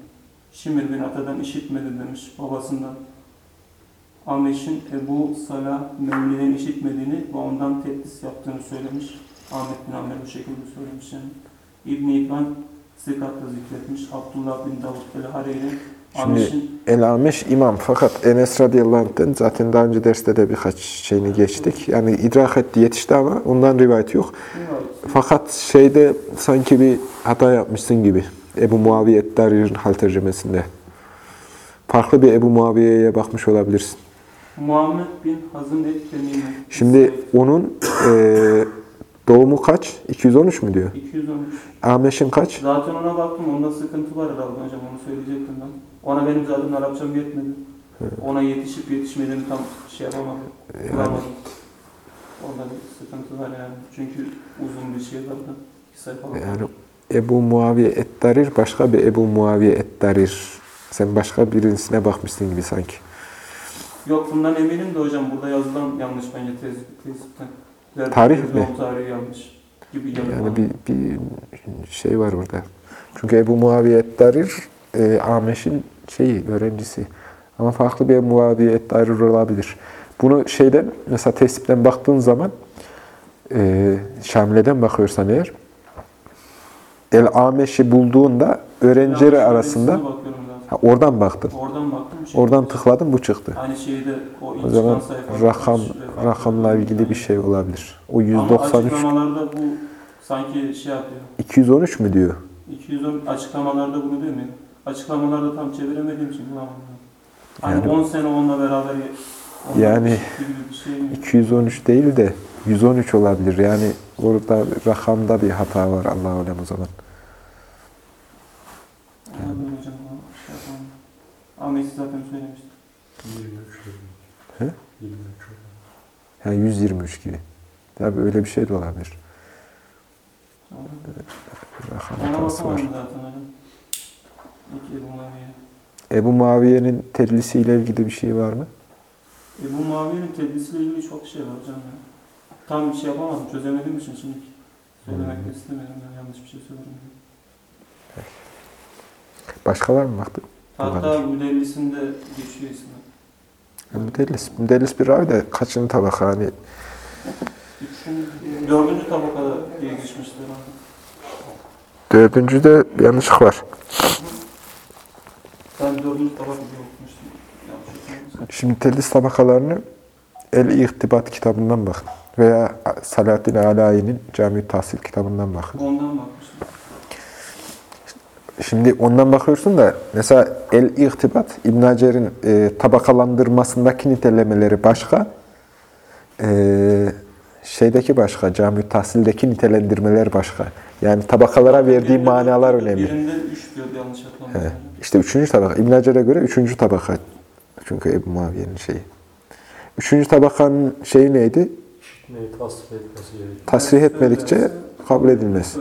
Şimir bin Atadan işitmedi demiş babasından. Ahmet'in Ebu Salah Mevli'den işitmediğini ve ondan tedlis yaptığını söylemiş. Ahmet bin Amr bu şekilde söylemiş yani. İbn-i İbn Zikat'ta zikretmiş. Abdullah bin Davud el-Hareyri Ahmet'in El-Ameş imam fakat Enes radıyallahu anh'ten zaten daha önce derste de birkaç şeyini geçtik. Yani idrak etti yetişti ama ondan rivayet yok. Fakat şeyde sanki bir hata yapmışsın gibi. Ebu Muaviye Eddarir'in hal tercümesinde. Farklı bir Ebu Muaviye'ye bakmış olabilirsin. Muhammed bin Hazım et-Temimi. Şimdi onun eee, doğumu kaç? 213 mü diyor? 213. Ameş'in kaç? Zaten ona baktım. Onda sıkıntı var herhalde hocam. Onu söyleyecektim ben. Ona benim zaten Arapçam yetmedi. Ona yetişip yetişmediğini tam şey yapamadım. Kuramadım. Onda bir sıkıntı var yani. Çünkü uzun bir şey vardı. İki sayfa var. Yani Ebu Muaviye Eddarir başka bir Ebu Muaviye Eddarir. Sen başka birisine bakmışsın gibi sanki. Yok bundan eminim de hocam. Burada yazılan yanlış bence tez, tezipten. Verdiği Tarih tez- mi? Tarihi yanlış. Gibi Yani bir, bir şey var burada. Çünkü Ebu Muaviye Eddarir e, Ameş'in şeyi, öğrencisi. Ama farklı bir Muaviye Eddarir olabilir. Bunu şeyden, mesela tesipten baktığın zaman e, Şamile'den bakıyorsan eğer El Ameş'i bulduğunda öğrencileri Yanlış arasında ha, oradan baktın. Oradan baktım. bir şey Oradan yok. tıkladın bu çıktı. Aynı şeyde o O zaman rakam rakamla ilgili bir yani. şey olabilir. O Ama 193 açıklamalarda bu sanki şey yapıyor. 213 mü diyor? 210 açıklamalarda bunu değil mi? Açıklamalarda tam çeviremediğim için bulamadım. Hani Yani- 10 sene onunla beraber Yani şey mi? 213 değil de 113 olabilir. Yani orada rakamda bir hata var Allah alem o zaman. Anladım hocam. Şey. Ahmet zaten söylemişti. 23 He? 23 Yani 123 gibi. Tabii öyle bir şey de olabilir. Tamam. Rakam hatası var. zaten Ebu Muaviye'nin tedlisiyle ilgili bir şey var mı? Ebu Muaviye'nin tedbisiyle ilgili çok şey var hocam ya. Tam bir şey yapamadım, çözemediğim için şimdi söylemek de istemedim. Yani yanlış bir şey söyledim. Başka var mı baktı? Hatta müdellisinde geçiyor ismi. Yani müdellis. Müdellis bir ravi de kaçıncı tabaka hani Üçüncü, dördüncü tabakada diye geçmiştir. abi. dördüncüde yanlışlık var. Ben dördüncü okumuştum. Yanlış hatırlamıyorsam. Şimdi tedlis tabakalarını El-İhtibat kitabından bakın. Veya Salahaddin Alayi'nin Cami Tahsil kitabından bakın. Ondan bakmıştım. Şimdi ondan bakıyorsun da mesela El-İhtibat İbn Hacer'in e, tabakalandırmasındaki nitelemeleri başka. E, şeydeki başka, Cami Tahsil'deki nitelendirmeler başka. Yani tabakalara verdiği Birinde manalar dört, önemli. Birinde üç diyordu yanlış hatırlamıyorsam. İşte üçüncü tabaka. İbn Hacer'e göre üçüncü tabaka. Çünkü Ebu Muaviye'nin şeyi. Üçüncü tabakanın şeyi neydi? Neyi tasvir etmesi gerekiyor. Tasrih etmedikçe kabul edilmez.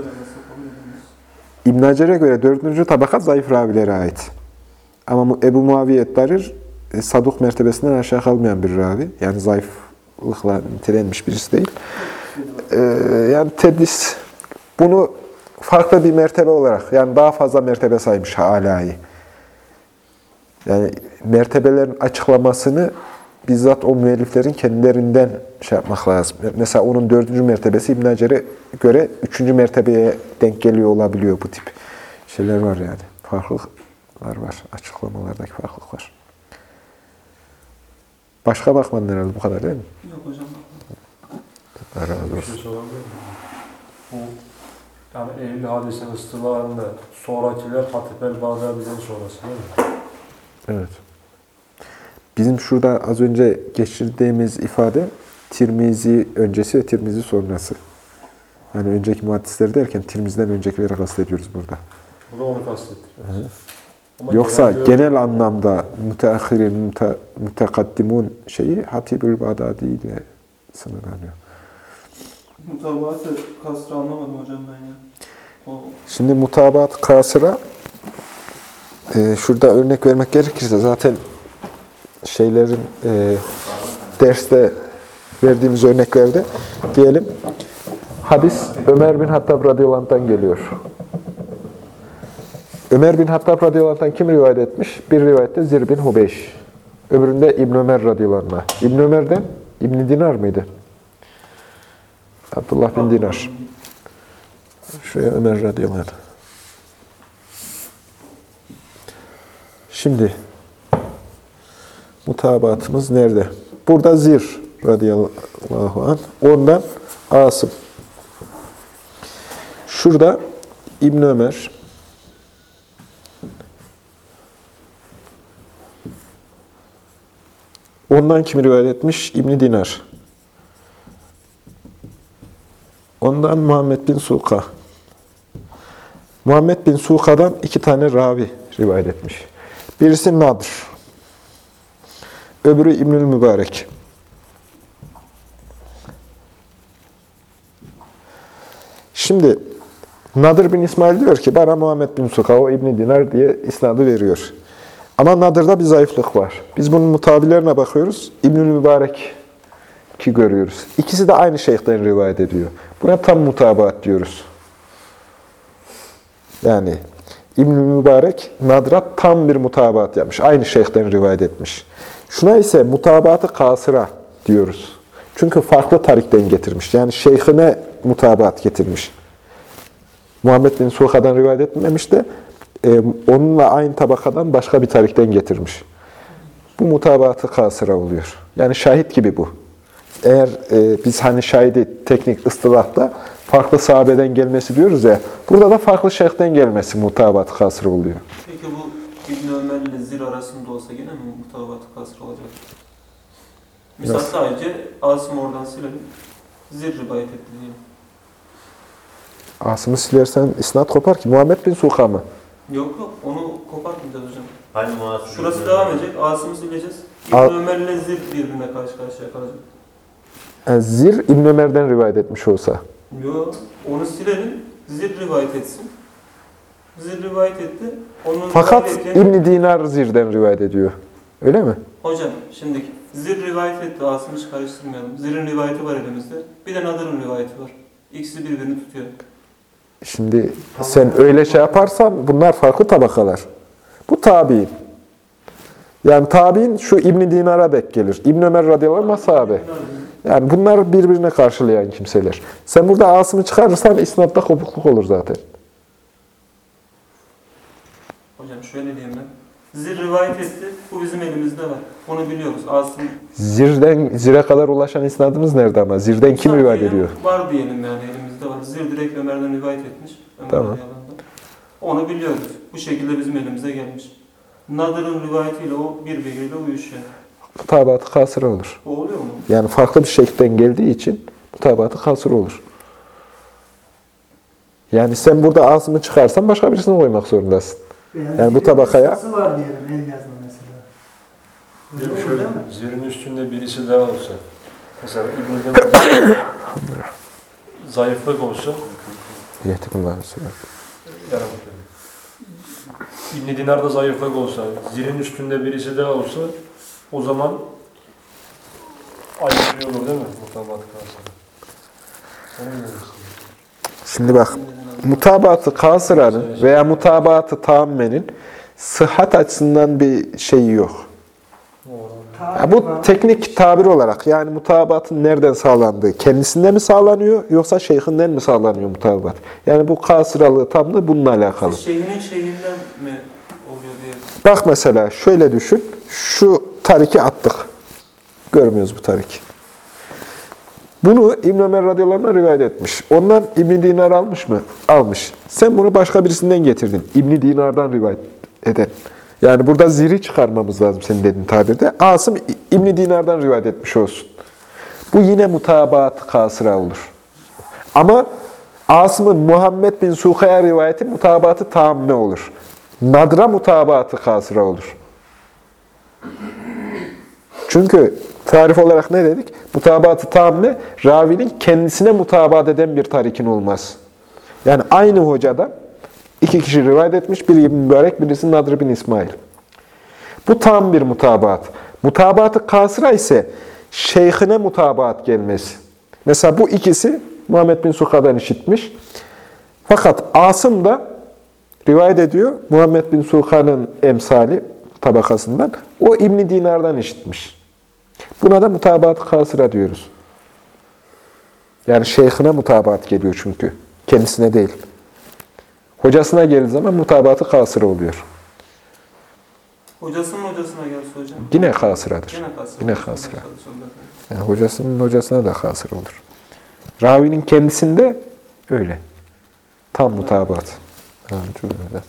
İbn Hacer'e göre dördüncü tabaka zayıf ravilere ait. Ama Ebu Muaviye Darir e, saduk mertebesinden aşağı kalmayan bir ravi. Yani zayıflıkla nitelenmiş birisi değil. Ee, yani tedlis bunu farklı bir mertebe olarak yani daha fazla mertebe saymış alayı. Yani mertebelerin açıklamasını bizzat o müelliflerin kendilerinden şey yapmak lazım. Mesela onun dördüncü mertebesi İbn Hacer'e göre üçüncü mertebeye denk geliyor olabiliyor bu tip şeyler var yani. Farklılıklar var. Açıklamalardaki farklılıklar. Başka bakmadın herhalde bu kadar değil mi? Yok hocam. Allah razı Bir olsun. şey? Bu yani ehli hadisin ıstılarında sonrakiler Hatip el-Bağdadi'den sonrası değil mi? Evet. Bizim şurada az önce geçirdiğimiz ifade Tirmizi öncesi ve Tirmizi sonrası. Yani önceki muhaddisleri derken Tirmizi'den öncekileri kastediyoruz burada. Bu da onu kastettir. Ama Yoksa genel, genel anlamda müteahhirin, müte, mütekaddimun şeyi Hatibül Bağdadi ile sınırlanıyor. Mutabatı kasrı anlamadım hocam ben ya. O Şimdi mutabat kasıra e, şurada örnek vermek gerekirse zaten şeylerin e, derste verdiğimiz örneklerde diyelim hadis Ömer bin Hattab radıyallahu anh'tan geliyor. Ömer bin Hattab radıyallahu anh'tan kim rivayet etmiş? Bir rivayette Zir bin Hubeyş. Öbüründe İbn Ömer radıyallahu anh. İbn Ömer'den İbn Dinar mıydı? Abdullah bin Dinar. Şuraya Ömer radıyallahu anh. Şimdi mutabatımız nerede? Burada Zir radıyallahu anh. Ondan Asım. Şurada İbn Ömer. Ondan kim rivayet etmiş? İbn Dinar. Ondan Muhammed bin Suka. Muhammed bin Suka'dan iki tane ravi rivayet etmiş. Birisi Nadr. Öbürü İbnül Mübarek. Şimdi Nadir bin İsmail diyor ki bana Muhammed bin Suka, o İbn Dinar diye isnadı veriyor. Ama Nadır'da bir zayıflık var. Biz bunun mutabilerine bakıyoruz. İbnül Mübarek ki görüyoruz. İkisi de aynı şeyhten rivayet ediyor. Buna tam mutabaat diyoruz. Yani İbn-i Mübarek Nadrat tam bir mutabaat yapmış. Aynı şeyhten rivayet etmiş. Şuna ise mutabatı kasıra diyoruz. Çünkü farklı tarikten getirmiş. Yani şeyhine mutabaat getirmiş. Muhammed bin Suha'dan rivayet etmemiş de e, onunla aynı tabakadan başka bir tarikten getirmiş. Bu mutabatı kasıra oluyor. Yani şahit gibi bu. Eğer e, biz hani şahidi teknik ıstılahta farklı sahabeden gelmesi diyoruz ya, burada da farklı şeyhten gelmesi mutabat kasır oluyor. Peki bu İbn Ömer ile Zir arasında olsa gene mi mutabatı kasrı olacak? Misal Nasıl? sadece Asım oradan silelim. Zir rivayet etti diyelim. Asım'ı silersen isnat kopar ki. Muhammed bin Suha mı? Yok yok onu kopartmayacağız hocam. Hani muhasebe Şurası devam edecek. Asım'ı sileceğiz. İbn Al- Ömer ile Zir birbirine karşı karşıya kalacak. Yani Zir İbn Ömer'den rivayet etmiş olsa. Yok onu silelim. Zir rivayet etsin. Zir rivayet etti. Onun Fakat İbn Dinar Zir'den rivayet ediyor. Öyle mi? Hocam şimdi Zir rivayet etti. Asım'ı hiç karıştırmayalım. Zir'in rivayeti var elimizde. Bir de Nadır'ın rivayeti var. İkisi birbirini tutuyor. Şimdi sen öyle şey yaparsan bunlar farklı tabakalar. Bu tabi'in. Yani tabi'in şu İbn Dinar'a denk gelir. İbn Ömer radıyallahu anh sahabe. Yani bunlar birbirine karşılayan kimseler. Sen burada Asım'ı çıkarırsan isnatta kopukluk olur zaten. Hocam şöyle diyeyim ben. Zir rivayet etti. Bu bizim elimizde var. Onu biliyoruz. Asım Zir'den Zir'e kadar ulaşan isnadımız nerede ama? Zir'den kim rivayet diyelim, ediyor? Var diyelim yani elimizde var. Zir direkt Ömer'den rivayet etmiş. Ömer Tamam. Onu biliyoruz. Bu şekilde bizim elimize gelmiş. Nadır'ın rivayetiyle o birbiriyle uyuşuyor. Mutabatı kasır olur. O oluyor mu? Yani farklı bir şekilden geldiği için mutabatı kasır olur. Yani sen burada Asım'ı çıkarsan başka birisini koymak zorundasın. Yani bu tabakaya- Nasıl var diyelim el yazma mesela. Öyle şöyle, zirin üstünde birisi daha olsa, mesela İbn-i zayıflık olsa, Yetikullah mesela. yani İbn Dinar'da zayıflık olsa, zirin üstünde birisi daha olsa, o zaman aykırı olur değil mi? Mutabat kalsın. Şimdi bak, mutabatı kasıranın veya mutabatı tammenin sıhhat açısından bir şeyi yok. Doğru. Ya bu teknik tabir olarak yani mutabatın nereden sağlandığı, kendisinde mi sağlanıyor yoksa şeyhinden mi sağlanıyor mutabat? Yani bu kasıralığı tam da bununla alakalı. Şeyhinin şeyhinden mi oluyor diye. Bak mesela şöyle düşün. Şu tariki attık. Görmüyoruz bu tariki. Bunu İbn Ömer radıyallahu rivayet etmiş. Ondan İbn Dinar almış mı? Almış. Sen bunu başka birisinden getirdin. İbn Dinar'dan rivayet eden. Yani burada ziri çıkarmamız lazım senin dediğin tabirde. Asım İbn Dinar'dan rivayet etmiş olsun. Bu yine mutabaat kasıra olur. Ama Asım'ın Muhammed bin Sukaya rivayeti mutabatı tamme olur. Nadra mutabatı kasıra olur. Çünkü tarif olarak ne dedik? Mutabatı tamme, ravinin kendisine mutabat eden bir tarikin olmaz. Yani aynı hocadan iki kişi rivayet etmiş, biri İbn Mübarek, birisi Nadr bin İsmail. Bu tam bir mutabat. Mutabatı kasıra ise şeyhine mutabat gelmesi. Mesela bu ikisi Muhammed bin Suka'dan işitmiş. Fakat Asım da rivayet ediyor. Muhammed bin Suka'nın emsali tabakasından. O İbn Dinar'dan işitmiş. Buna da mutabat kasıra diyoruz. Yani şeyhine mutabat geliyor çünkü. Kendisine değil. Hocasına geldiği zaman mutabatı kasıra oluyor. Hocasının hocasına gelse hocam. Yine kasıradır. Gene kasır. Yine kasıra. Yani hocasının hocasına da kasır olur. Ravinin kendisinde öyle. Tam mutabat. Yani cümleden.